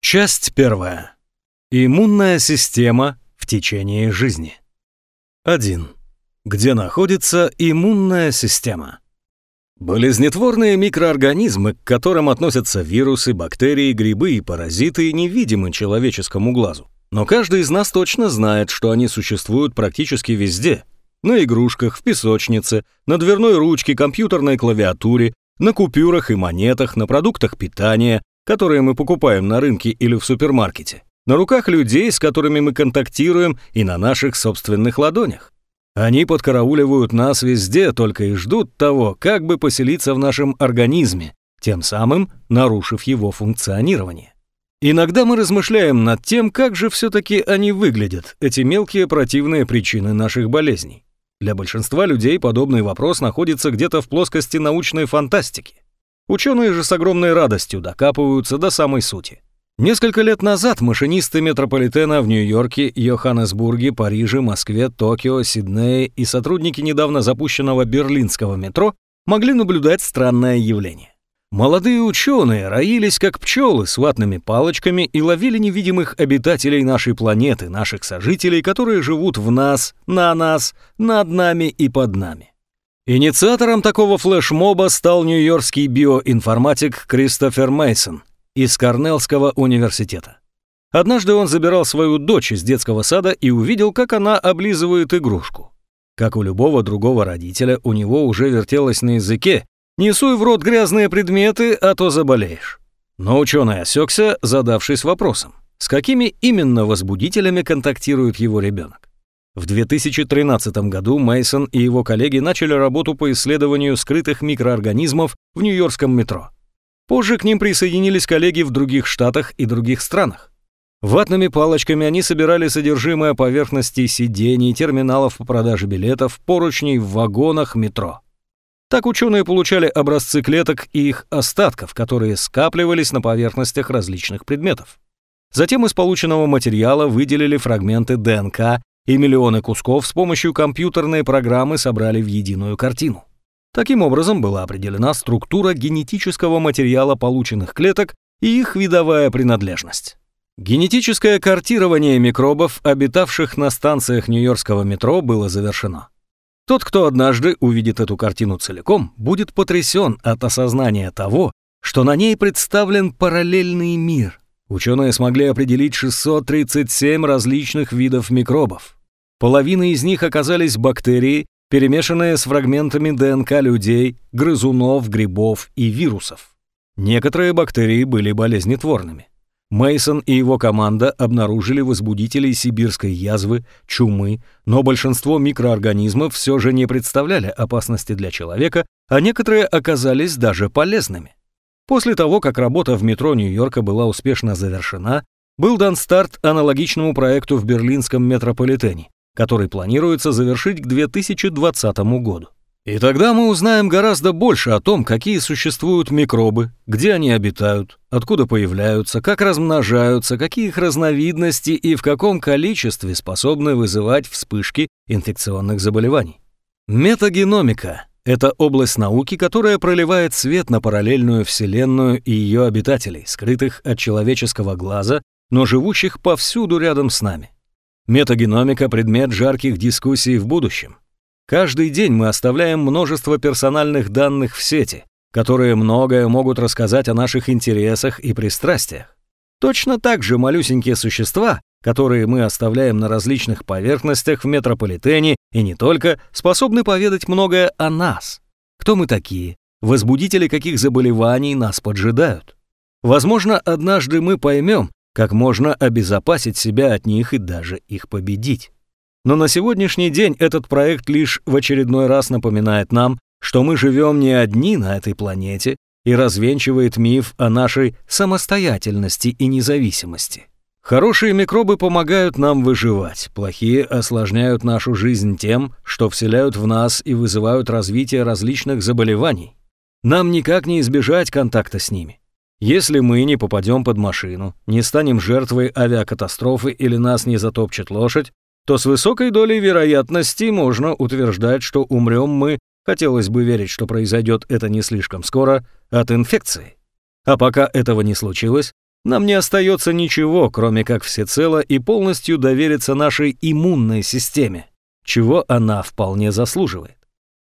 Часть первая. Иммунная система в течение жизни. 1. Где находится иммунная система? Болезнетворные микроорганизмы, к которым относятся вирусы, бактерии, грибы и паразиты, невидимы человеческому глазу. Но каждый из нас точно знает, что они существуют практически везде. На игрушках, в песочнице, на дверной ручке, компьютерной клавиатуре, на купюрах и монетах, на продуктах питания, которые мы покупаем на рынке или в супермаркете, на руках людей, с которыми мы контактируем, и на наших собственных ладонях. Они подкарауливают нас везде, только и ждут того, как бы поселиться в нашем организме, тем самым нарушив его функционирование. Иногда мы размышляем над тем, как же все-таки они выглядят, эти мелкие противные причины наших болезней. Для большинства людей подобный вопрос находится где-то в плоскости научной фантастики. Ученые же с огромной радостью докапываются до самой сути. Несколько лет назад машинисты метрополитена в Нью-Йорке, Йоханнесбурге, Париже, Москве, Токио, Сиднее и сотрудники недавно запущенного берлинского метро могли наблюдать странное явление. Молодые ученые роились как пчелы с ватными палочками и ловили невидимых обитателей нашей планеты, наших сожителей, которые живут в нас, на нас, над нами и под нами. Инициатором такого флешмоба стал нью-йоркский биоинформатик Кристофер Мейсон из Корнеллского университета. Однажды он забирал свою дочь из детского сада и увидел, как она облизывает игрушку. Как у любого другого родителя, у него уже вертелось на языке «Не суй в рот грязные предметы, а то заболеешь». Но ученый осекся, задавшись вопросом, с какими именно возбудителями контактирует его ребенок. В 2013 году Мейсон и его коллеги начали работу по исследованию скрытых микроорганизмов в нью-йоркском метро. Позже к ним присоединились коллеги в других штатах и других странах. Ватными палочками они собирали содержимое поверхности сидений, терминалов по продаже билетов, поручней в вагонах метро. Так ученые получали образцы клеток и их остатков, которые скапливались на поверхностях различных предметов. Затем из полученного материала выделили фрагменты ДНК и миллионы кусков с помощью компьютерной программы собрали в единую картину. Таким образом была определена структура генетического материала полученных клеток и их видовая принадлежность. Генетическое картирование микробов, обитавших на станциях Нью-Йоркского метро, было завершено. Тот, кто однажды увидит эту картину целиком, будет потрясен от осознания того, что на ней представлен параллельный мир. Ученые смогли определить 637 различных видов микробов. Половина из них оказались бактерии, перемешанные с фрагментами ДНК людей, грызунов, грибов и вирусов. Некоторые бактерии были болезнетворными. Мейсон и его команда обнаружили возбудителей сибирской язвы, чумы, но большинство микроорганизмов все же не представляли опасности для человека, а некоторые оказались даже полезными. После того, как работа в метро Нью-Йорка была успешно завершена, был дан старт аналогичному проекту в берлинском метрополитене, который планируется завершить к 2020 году. И тогда мы узнаем гораздо больше о том, какие существуют микробы, где они обитают, откуда появляются, как размножаются, какие их разновидности и в каком количестве способны вызывать вспышки инфекционных заболеваний. Метагеномика – это область науки, которая проливает свет на параллельную Вселенную и ее обитателей, скрытых от человеческого глаза, но живущих повсюду рядом с нами. Метагеномика – предмет жарких дискуссий в будущем. Каждый день мы оставляем множество персональных данных в сети, которые многое могут рассказать о наших интересах и пристрастиях. Точно так же малюсенькие существа, которые мы оставляем на различных поверхностях в метрополитене и не только, способны поведать многое о нас. Кто мы такие? Возбудители каких заболеваний нас поджидают? Возможно, однажды мы поймем, как можно обезопасить себя от них и даже их победить. Но на сегодняшний день этот проект лишь в очередной раз напоминает нам, что мы живем не одни на этой планете и развенчивает миф о нашей самостоятельности и независимости. Хорошие микробы помогают нам выживать, плохие осложняют нашу жизнь тем, что вселяют в нас и вызывают развитие различных заболеваний. Нам никак не избежать контакта с ними. Если мы не попадем под машину, не станем жертвой авиакатастрофы или нас не затопчет лошадь, то с высокой долей вероятности можно утверждать, что умрем мы, хотелось бы верить, что произойдет это не слишком скоро, от инфекции. А пока этого не случилось, нам не остается ничего, кроме как всецело и полностью довериться нашей иммунной системе, чего она вполне заслуживает.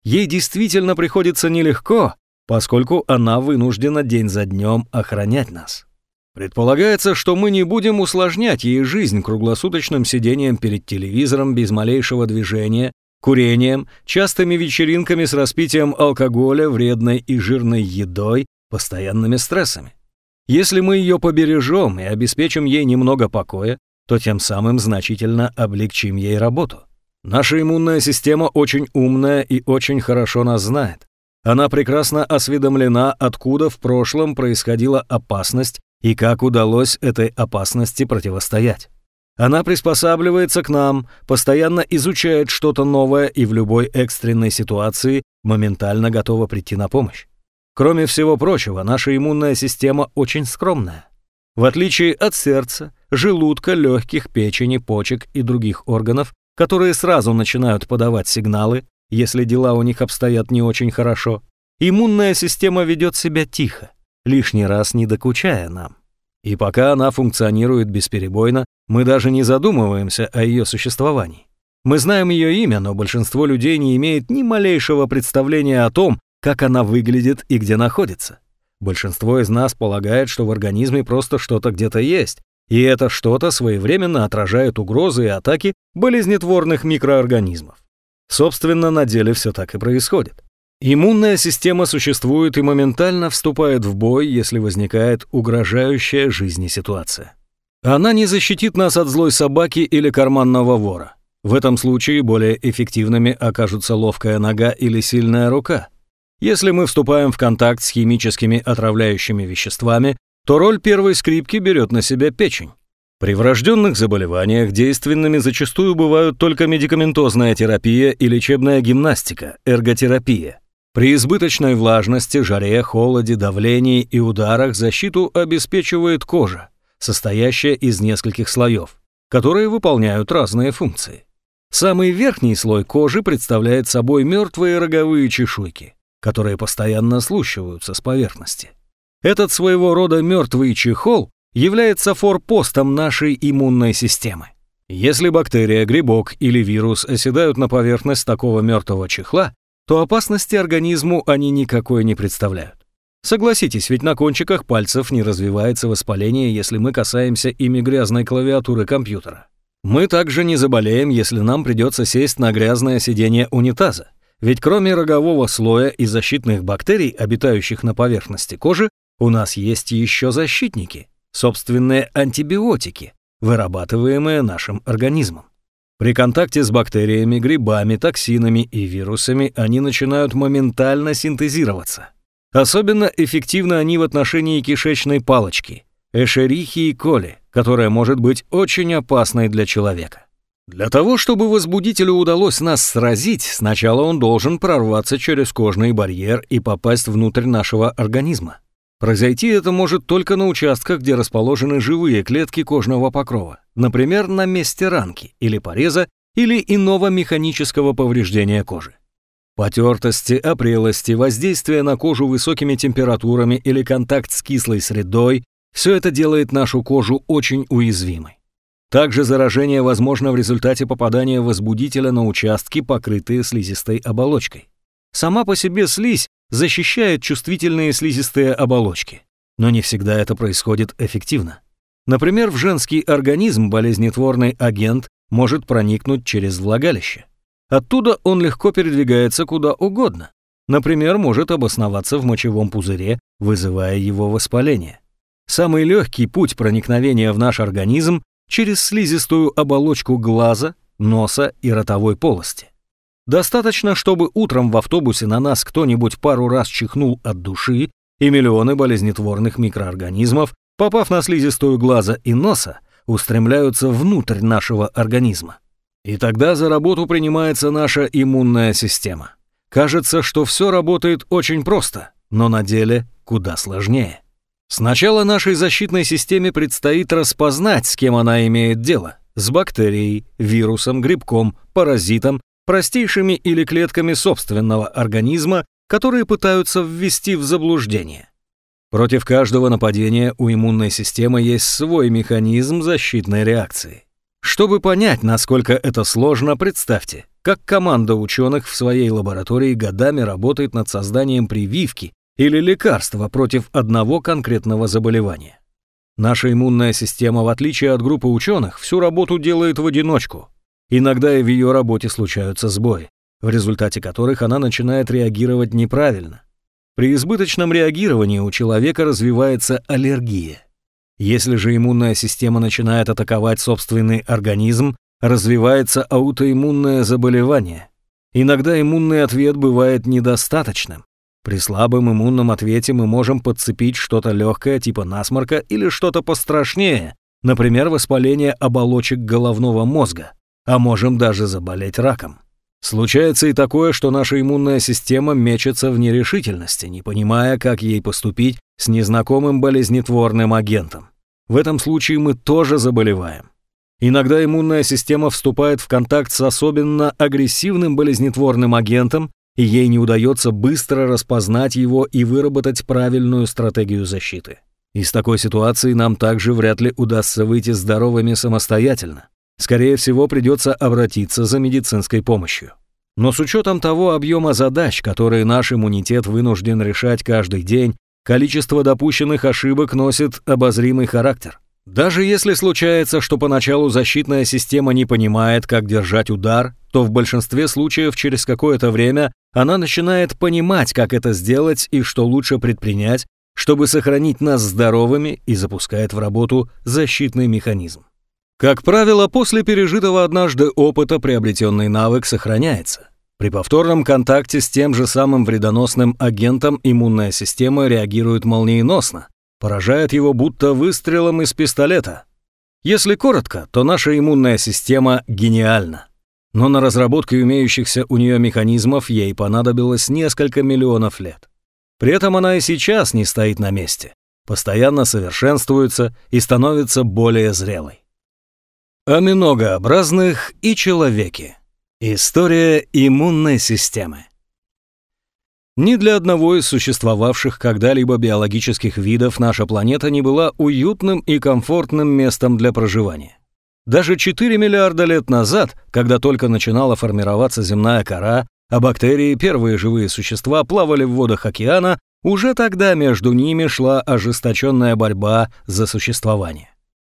Ей действительно приходится нелегко, поскольку она вынуждена день за днем охранять нас. Предполагается, что мы не будем усложнять ей жизнь круглосуточным сидением перед телевизором без малейшего движения, курением, частыми вечеринками с распитием алкоголя, вредной и жирной едой, постоянными стрессами. Если мы ее побережем и обеспечим ей немного покоя, то тем самым значительно облегчим ей работу. Наша иммунная система очень умная и очень хорошо нас знает. Она прекрасно осведомлена, откуда в прошлом происходила опасность и как удалось этой опасности противостоять. Она приспосабливается к нам, постоянно изучает что-то новое и в любой экстренной ситуации моментально готова прийти на помощь. Кроме всего прочего, наша иммунная система очень скромная. В отличие от сердца, желудка, легких, печени, почек и других органов, которые сразу начинают подавать сигналы, если дела у них обстоят не очень хорошо, иммунная система ведет себя тихо, лишний раз не докучая нам. И пока она функционирует бесперебойно, мы даже не задумываемся о ее существовании. Мы знаем ее имя, но большинство людей не имеет ни малейшего представления о том, как она выглядит и где находится. Большинство из нас полагает, что в организме просто что-то где-то есть, и это что-то своевременно отражает угрозы и атаки болезнетворных микроорганизмов. Собственно, на деле все так и происходит. Иммунная система существует и моментально вступает в бой, если возникает угрожающая жизни ситуация. Она не защитит нас от злой собаки или карманного вора. В этом случае более эффективными окажутся ловкая нога или сильная рука. Если мы вступаем в контакт с химическими отравляющими веществами, то роль первой скрипки берет на себя печень. При врожденных заболеваниях действенными зачастую бывают только медикаментозная терапия и лечебная гимнастика, эрготерапия. При избыточной влажности, жаре, холоде, давлении и ударах защиту обеспечивает кожа, состоящая из нескольких слоев, которые выполняют разные функции. Самый верхний слой кожи представляет собой мертвые роговые чешуйки, которые постоянно слущиваются с поверхности. Этот своего рода мертвый чехол является форпостом нашей иммунной системы. Если бактерия, грибок или вирус оседают на поверхность такого мертвого чехла, то опасности организму они никакой не представляют. Согласитесь, ведь на кончиках пальцев не развивается воспаление, если мы касаемся ими грязной клавиатуры компьютера. Мы также не заболеем, если нам придется сесть на грязное сиденье унитаза. Ведь кроме рогового слоя и защитных бактерий, обитающих на поверхности кожи, у нас есть еще защитники, собственные антибиотики, вырабатываемые нашим организмом. При контакте с бактериями, грибами, токсинами и вирусами они начинают моментально синтезироваться. Особенно эффективны они в отношении кишечной палочки, эшерихии коли, которая может быть очень опасной для человека. Для того, чтобы возбудителю удалось нас сразить, сначала он должен прорваться через кожный барьер и попасть внутрь нашего организма. Произойти это может только на участках, где расположены живые клетки кожного покрова, например, на месте ранки или пореза или иного механического повреждения кожи. Потертости, опрелости, воздействие на кожу высокими температурами или контакт с кислой средой – все это делает нашу кожу очень уязвимой. Также заражение возможно в результате попадания возбудителя на участки, покрытые слизистой оболочкой. Сама по себе слизь защищает чувствительные слизистые оболочки, но не всегда это происходит эффективно. Например, в женский организм болезнетворный агент может проникнуть через влагалище. Оттуда он легко передвигается куда угодно. Например, может обосноваться в мочевом пузыре, вызывая его воспаление. Самый легкий путь проникновения в наш организм через слизистую оболочку глаза, носа и ротовой полости. Достаточно, чтобы утром в автобусе на нас кто-нибудь пару раз чихнул от души, и миллионы болезнетворных микроорганизмов, попав на слизистую глаза и носа, устремляются внутрь нашего организма. И тогда за работу принимается наша иммунная система. Кажется, что все работает очень просто, но на деле куда сложнее. Сначала нашей защитной системе предстоит распознать, с кем она имеет дело – с бактерией, вирусом, грибком, паразитом простейшими или клетками собственного организма, которые пытаются ввести в заблуждение. Против каждого нападения у иммунной системы есть свой механизм защитной реакции. Чтобы понять, насколько это сложно, представьте, как команда ученых в своей лаборатории годами работает над созданием прививки или лекарства против одного конкретного заболевания. Наша иммунная система, в отличие от группы ученых, всю работу делает в одиночку. Иногда и в ее работе случаются сбои, в результате которых она начинает реагировать неправильно. При избыточном реагировании у человека развивается аллергия. Если же иммунная система начинает атаковать собственный организм, развивается аутоиммунное заболевание. Иногда иммунный ответ бывает недостаточным. При слабом иммунном ответе мы можем подцепить что-то легкое типа насморка или что-то пострашнее, например, воспаление оболочек головного мозга, а можем даже заболеть раком. Случается и такое, что наша иммунная система мечется в нерешительности, не понимая, как ей поступить с незнакомым болезнетворным агентом. В этом случае мы тоже заболеваем. Иногда иммунная система вступает в контакт с особенно агрессивным болезнетворным агентом, и ей не удается быстро распознать его и выработать правильную стратегию защиты. Из такой ситуации нам также вряд ли удастся выйти здоровыми самостоятельно. Скорее всего, придется обратиться за медицинской помощью. Но с учетом того объема задач, которые наш иммунитет вынужден решать каждый день, количество допущенных ошибок носит обозримый характер. Даже если случается, что поначалу защитная система не понимает, как держать удар, то в большинстве случаев через какое-то время она начинает понимать, как это сделать и что лучше предпринять, чтобы сохранить нас здоровыми и запускает в работу защитный механизм. Как правило, после пережитого однажды опыта приобретенный навык сохраняется. При повторном контакте с тем же самым вредоносным агентом иммунная система реагирует молниеносно, поражает его будто выстрелом из пистолета. Если коротко, то наша иммунная система гениальна. Но на разработку имеющихся у нее механизмов ей понадобилось несколько миллионов лет. При этом она и сейчас не стоит на месте, постоянно совершенствуется и становится более зрелой. О многообразных и человеке. История иммунной системы. Ни для одного из существовавших когда-либо биологических видов наша планета не была уютным и комфортным местом для проживания. Даже 4 миллиарда лет назад, когда только начинала формироваться земная кора, а бактерии, первые живые существа, плавали в водах океана, уже тогда между ними шла ожесточенная борьба за существование.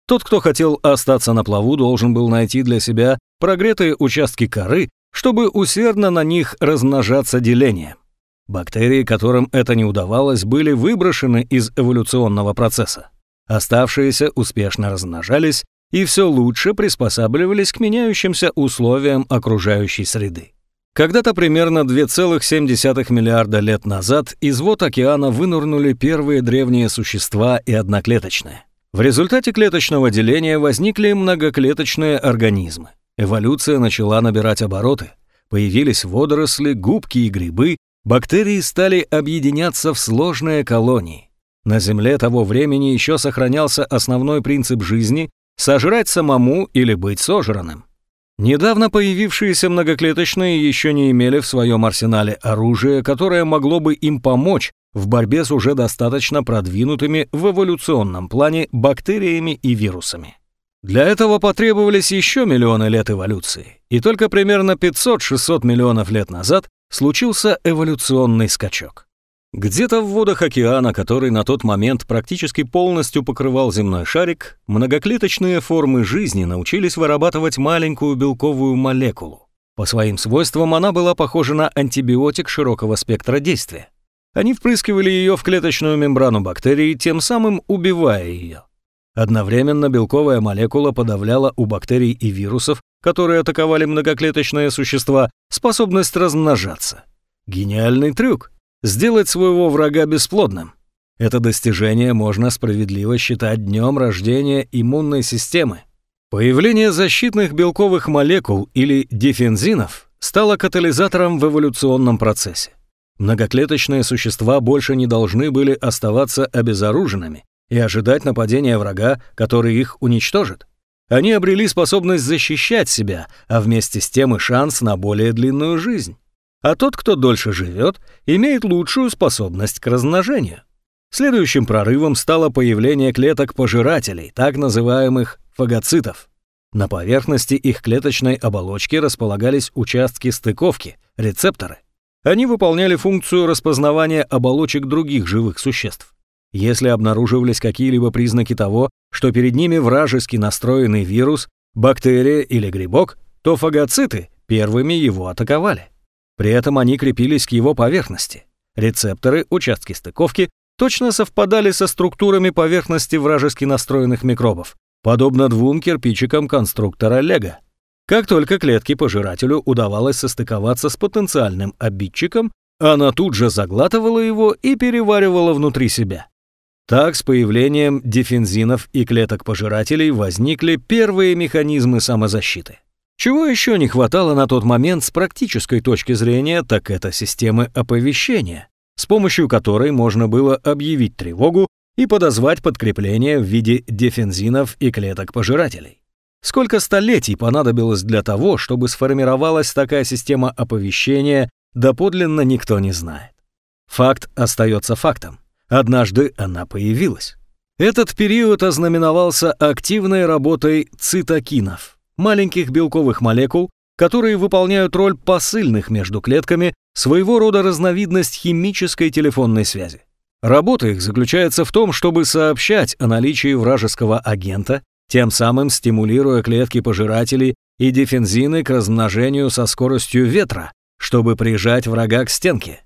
Тот, кто хотел остаться на плаву, должен был найти для себя прогретые участки коры, чтобы усердно на них размножаться делением. Бактерии, которым это не удавалось, были выброшены из эволюционного процесса. Оставшиеся успешно размножались и все лучше приспосабливались к меняющимся условиям окружающей среды. Когда-то примерно 2,7 миллиарда лет назад из вод океана вынырнули первые древние существа и одноклеточные. В результате клеточного деления возникли многоклеточные организмы. Эволюция начала набирать обороты. Появились водоросли, губки и грибы, бактерии стали объединяться в сложные колонии. На Земле того времени еще сохранялся основной принцип жизни – сожрать самому или быть сожранным. Недавно появившиеся многоклеточные еще не имели в своем арсенале оружие, которое могло бы им помочь в борьбе с уже достаточно продвинутыми в эволюционном плане бактериями и вирусами. Для этого потребовались еще миллионы лет эволюции, и только примерно 500-600 миллионов лет назад случился эволюционный скачок. Где-то в водах океана, который на тот момент практически полностью покрывал земной шарик, многоклеточные формы жизни научились вырабатывать маленькую белковую молекулу. По своим свойствам она была похожа на антибиотик широкого спектра действия. Они впрыскивали ее в клеточную мембрану бактерий, тем самым убивая ее. Одновременно белковая молекула подавляла у бактерий и вирусов, которые атаковали многоклеточные существа, способность размножаться. Гениальный трюк – сделать своего врага бесплодным. Это достижение можно справедливо считать днем рождения иммунной системы. Появление защитных белковых молекул или дефензинов стало катализатором в эволюционном процессе. Многоклеточные существа больше не должны были оставаться обезоруженными, и ожидать нападения врага, который их уничтожит. Они обрели способность защищать себя, а вместе с тем и шанс на более длинную жизнь. А тот, кто дольше живет, имеет лучшую способность к размножению. Следующим прорывом стало появление клеток-пожирателей, так называемых фагоцитов. На поверхности их клеточной оболочки располагались участки стыковки, рецепторы. Они выполняли функцию распознавания оболочек других живых существ. Если обнаруживались какие-либо признаки того, что перед ними вражески настроенный вирус, бактерия или грибок, то фагоциты первыми его атаковали. При этом они крепились к его поверхности. Рецепторы, участки стыковки, точно совпадали со структурами поверхности вражески настроенных микробов, подобно двум кирпичикам конструктора Лего. Как только клетке пожирателю удавалось состыковаться с потенциальным обидчиком, она тут же заглатывала его и переваривала внутри себя. Так, с появлением дефензинов и клеток-пожирателей возникли первые механизмы самозащиты. Чего еще не хватало на тот момент с практической точки зрения, так это системы оповещения, с помощью которой можно было объявить тревогу и подозвать подкрепление в виде дефензинов и клеток-пожирателей. Сколько столетий понадобилось для того, чтобы сформировалась такая система оповещения, доподлинно никто не знает. Факт остается фактом. Однажды она появилась. Этот период ознаменовался активной работой цитокинов, маленьких белковых молекул, которые выполняют роль посыльных между клетками, своего рода разновидность химической телефонной связи. Работа их заключается в том, чтобы сообщать о наличии вражеского агента, тем самым стимулируя клетки пожирателей и дефензины к размножению со скоростью ветра, чтобы прижать врага к стенке.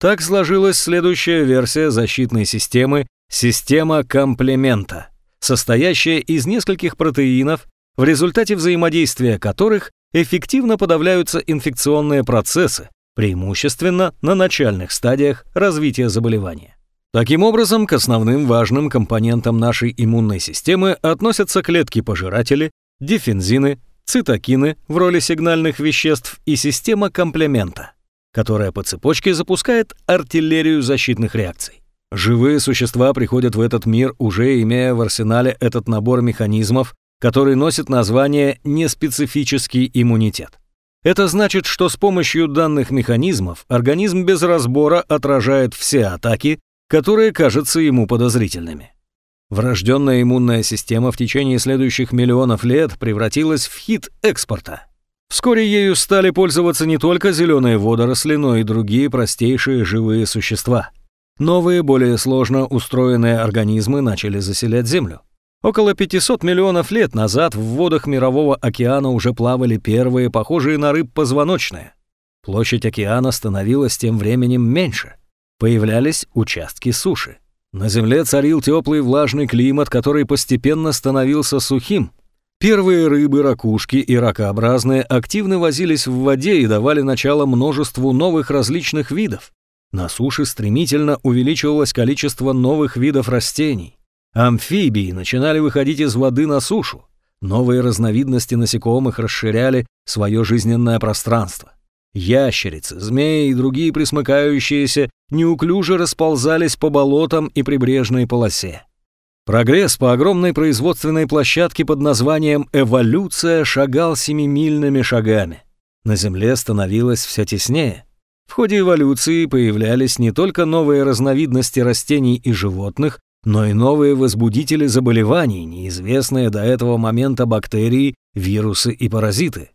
Так сложилась следующая версия защитной системы «Система комплемента», состоящая из нескольких протеинов, в результате взаимодействия которых эффективно подавляются инфекционные процессы, преимущественно на начальных стадиях развития заболевания. Таким образом, к основным важным компонентам нашей иммунной системы относятся клетки-пожиратели, дефензины, цитокины в роли сигнальных веществ и система комплемента которая по цепочке запускает артиллерию защитных реакций. Живые существа приходят в этот мир, уже имея в арсенале этот набор механизмов, который носит название неспецифический иммунитет. Это значит, что с помощью данных механизмов организм без разбора отражает все атаки, которые кажутся ему подозрительными. Врожденная иммунная система в течение следующих миллионов лет превратилась в хит экспорта – Вскоре ею стали пользоваться не только зеленые водоросли, но и другие простейшие живые существа. Новые, более сложно устроенные организмы начали заселять Землю. Около 500 миллионов лет назад в водах Мирового океана уже плавали первые, похожие на рыб, позвоночные. Площадь океана становилась тем временем меньше. Появлялись участки суши. На Земле царил теплый влажный климат, который постепенно становился сухим, Первые рыбы, ракушки и ракообразные активно возились в воде и давали начало множеству новых различных видов. На суше стремительно увеличивалось количество новых видов растений. Амфибии начинали выходить из воды на сушу. Новые разновидности насекомых расширяли свое жизненное пространство. Ящерицы, змеи и другие присмыкающиеся неуклюже расползались по болотам и прибрежной полосе. Прогресс по огромной производственной площадке под названием «Эволюция» шагал семимильными шагами. На Земле становилось все теснее. В ходе эволюции появлялись не только новые разновидности растений и животных, но и новые возбудители заболеваний, неизвестные до этого момента бактерии, вирусы и паразиты.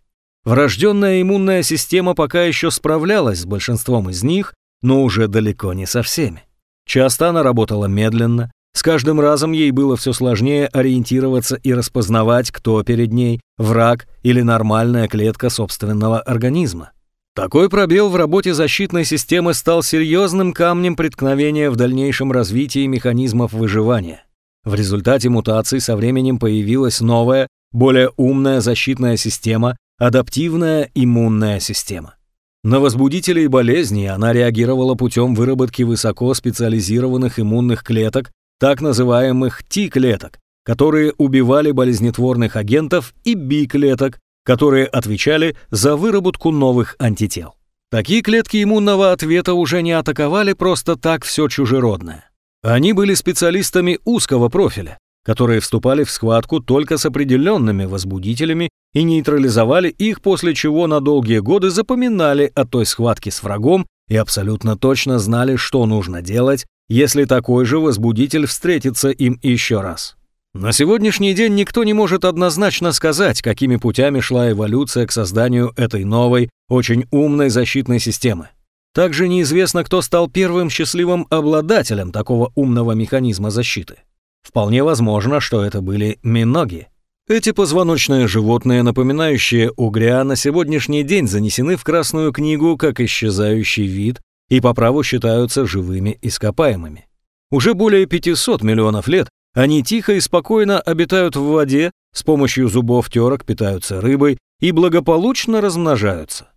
Врожденная иммунная система пока еще справлялась с большинством из них, но уже далеко не со всеми. Часто она работала медленно, с каждым разом ей было все сложнее ориентироваться и распознавать, кто перед ней, враг или нормальная клетка собственного организма. Такой пробел в работе защитной системы стал серьезным камнем преткновения в дальнейшем развитии механизмов выживания. В результате мутаций со временем появилась новая, более умная защитная система, адаптивная иммунная система. На возбудители и болезни она реагировала путем выработки высокоспециализированных иммунных клеток, так называемых T-клеток, которые убивали болезнетворных агентов, и B-клеток, которые отвечали за выработку новых антител. Такие клетки иммунного ответа уже не атаковали просто так все чужеродное. Они были специалистами узкого профиля, которые вступали в схватку только с определенными возбудителями и нейтрализовали их, после чего на долгие годы запоминали о той схватке с врагом и абсолютно точно знали, что нужно делать, если такой же возбудитель встретится им еще раз. На сегодняшний день никто не может однозначно сказать, какими путями шла эволюция к созданию этой новой, очень умной защитной системы. Также неизвестно, кто стал первым счастливым обладателем такого умного механизма защиты. Вполне возможно, что это были миноги. Эти позвоночные животные, напоминающие угря, на сегодняшний день занесены в Красную книгу как исчезающий вид и по праву считаются живыми ископаемыми. Уже более 500 миллионов лет они тихо и спокойно обитают в воде, с помощью зубов терок питаются рыбой и благополучно размножаются.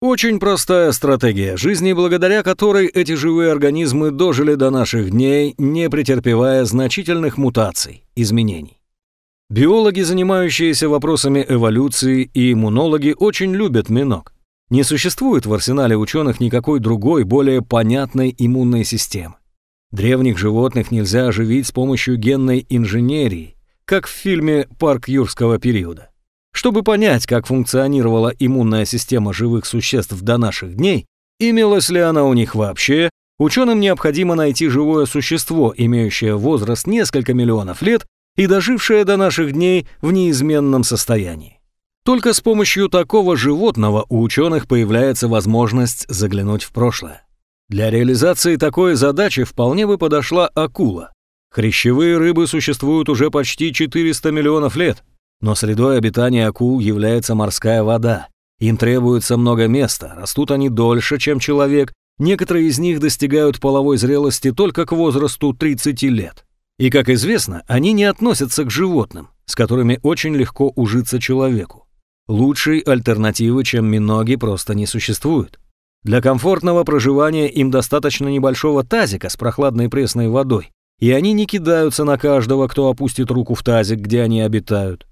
Очень простая стратегия жизни, благодаря которой эти живые организмы дожили до наших дней, не претерпевая значительных мутаций, изменений. Биологи, занимающиеся вопросами эволюции, и иммунологи очень любят миног. Не существует в арсенале ученых никакой другой, более понятной иммунной системы. Древних животных нельзя оживить с помощью генной инженерии, как в фильме «Парк юрского периода». Чтобы понять, как функционировала иммунная система живых существ до наших дней, имелась ли она у них вообще, ученым необходимо найти живое существо, имеющее возраст несколько миллионов лет и дожившее до наших дней в неизменном состоянии. Только с помощью такого животного у ученых появляется возможность заглянуть в прошлое. Для реализации такой задачи вполне бы подошла акула. Хрящевые рыбы существуют уже почти 400 миллионов лет, но средой обитания акул является морская вода. Им требуется много места, растут они дольше, чем человек, некоторые из них достигают половой зрелости только к возрасту 30 лет. И, как известно, они не относятся к животным, с которыми очень легко ужиться человеку. Лучшей альтернативы, чем миноги, просто не существует. Для комфортного проживания им достаточно небольшого тазика с прохладной пресной водой, и они не кидаются на каждого, кто опустит руку в тазик, где они обитают.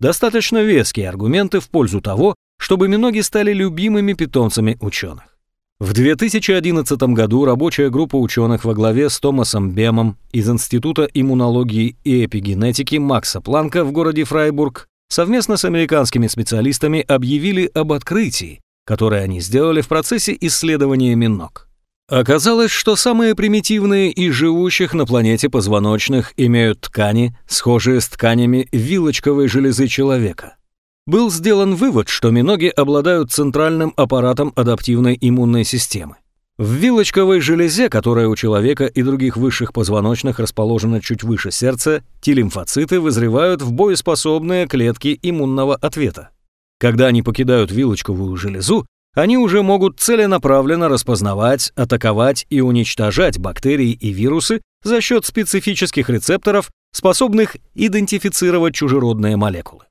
Достаточно веские аргументы в пользу того, чтобы миноги стали любимыми питомцами ученых. В 2011 году рабочая группа ученых во главе с Томасом Бемом из Института иммунологии и эпигенетики Макса Планка в городе Фрайбург совместно с американскими специалистами объявили об открытии, которые они сделали в процессе исследования миног. Оказалось, что самые примитивные из живущих на планете позвоночных имеют ткани, схожие с тканями вилочковой железы человека. Был сделан вывод, что миноги обладают центральным аппаратом адаптивной иммунной системы. В вилочковой железе, которая у человека и других высших позвоночных расположена чуть выше сердца, Т-лимфоциты вызревают в боеспособные клетки иммунного ответа. Когда они покидают вилочковую железу, они уже могут целенаправленно распознавать, атаковать и уничтожать бактерии и вирусы за счет специфических рецепторов, способных идентифицировать чужеродные молекулы.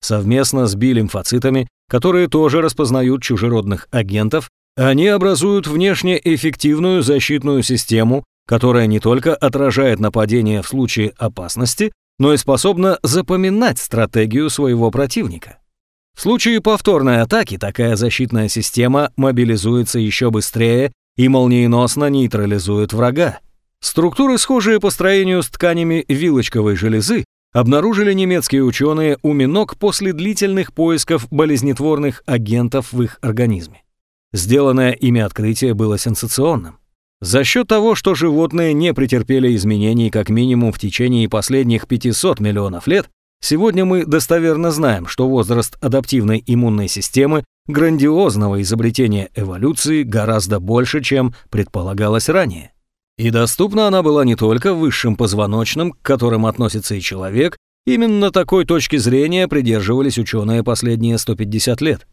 Совместно с билимфоцитами, которые тоже распознают чужеродных агентов, они образуют внешне эффективную защитную систему, которая не только отражает нападение в случае опасности, но и способна запоминать стратегию своего противника. В случае повторной атаки такая защитная система мобилизуется еще быстрее и молниеносно нейтрализует врага. Структуры, схожие по строению с тканями вилочковой железы, обнаружили немецкие ученые у миног после длительных поисков болезнетворных агентов в их организме. Сделанное ими открытие было сенсационным. За счет того, что животные не претерпели изменений как минимум в течение последних 500 миллионов лет, Сегодня мы достоверно знаем, что возраст адаптивной иммунной системы грандиозного изобретения эволюции гораздо больше, чем предполагалось ранее. И доступна она была не только высшим позвоночным, к которым относится и человек, именно такой точки зрения придерживались ученые последние 150 лет.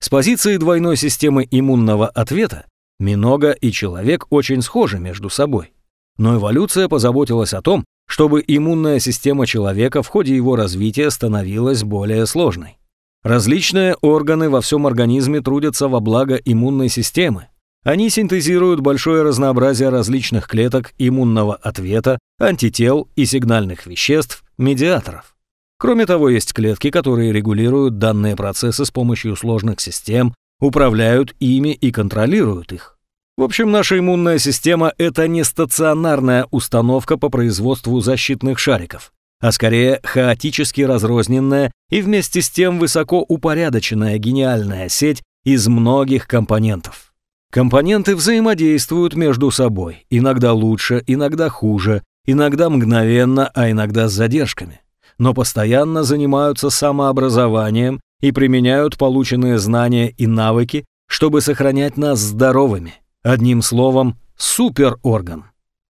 С позиции двойной системы иммунного ответа Минога и человек очень схожи между собой. Но эволюция позаботилась о том, чтобы иммунная система человека в ходе его развития становилась более сложной. Различные органы во всем организме трудятся во благо иммунной системы. Они синтезируют большое разнообразие различных клеток иммунного ответа, антител и сигнальных веществ, медиаторов. Кроме того, есть клетки, которые регулируют данные процессы с помощью сложных систем, управляют ими и контролируют их. В общем, наша иммунная система – это не стационарная установка по производству защитных шариков, а скорее хаотически разрозненная и вместе с тем высоко упорядоченная гениальная сеть из многих компонентов. Компоненты взаимодействуют между собой, иногда лучше, иногда хуже, иногда мгновенно, а иногда с задержками, но постоянно занимаются самообразованием и применяют полученные знания и навыки, чтобы сохранять нас здоровыми. Одним словом, суперорган.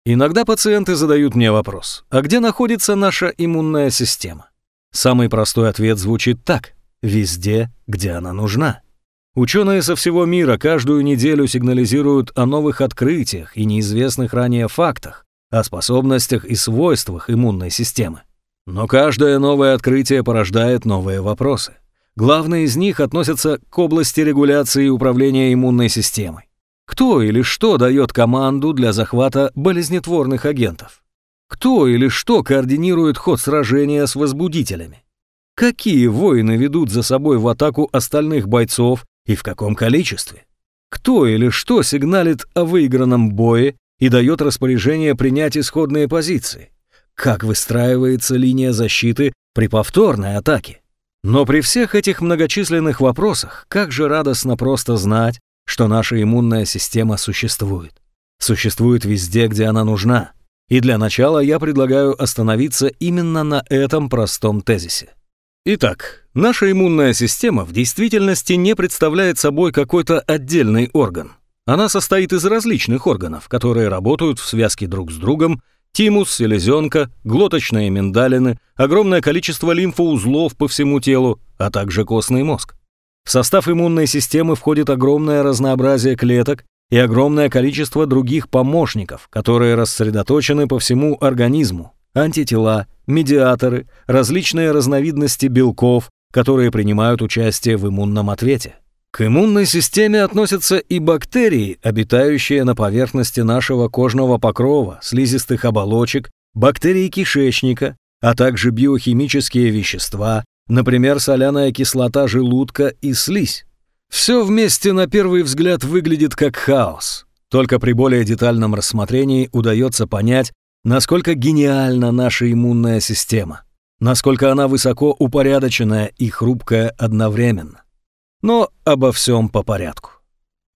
Иногда пациенты задают мне вопрос, а где находится наша иммунная система? Самый простой ответ звучит так – везде, где она нужна. Ученые со всего мира каждую неделю сигнализируют о новых открытиях и неизвестных ранее фактах, о способностях и свойствах иммунной системы. Но каждое новое открытие порождает новые вопросы. Главные из них относятся к области регуляции и управления иммунной системой. Кто или что дает команду для захвата болезнетворных агентов? Кто или что координирует ход сражения с возбудителями? Какие воины ведут за собой в атаку остальных бойцов и в каком количестве? Кто или что сигналит о выигранном бое и дает распоряжение принять исходные позиции? Как выстраивается линия защиты при повторной атаке? Но при всех этих многочисленных вопросах, как же радостно просто знать, что наша иммунная система существует. Существует везде, где она нужна. И для начала я предлагаю остановиться именно на этом простом тезисе. Итак, наша иммунная система в действительности не представляет собой какой-то отдельный орган. Она состоит из различных органов, которые работают в связке друг с другом, тимус, селезенка, глоточные миндалины, огромное количество лимфоузлов по всему телу, а также костный мозг. В состав иммунной системы входит огромное разнообразие клеток и огромное количество других помощников, которые рассредоточены по всему организму, антитела, медиаторы, различные разновидности белков, которые принимают участие в иммунном ответе. К иммунной системе относятся и бактерии, обитающие на поверхности нашего кожного покрова, слизистых оболочек, бактерии кишечника, а также биохимические вещества, например, соляная кислота желудка и слизь. Все вместе на первый взгляд выглядит как хаос. Только при более детальном рассмотрении удается понять, насколько гениальна наша иммунная система, насколько она высоко упорядоченная и хрупкая одновременно. Но обо всем по порядку.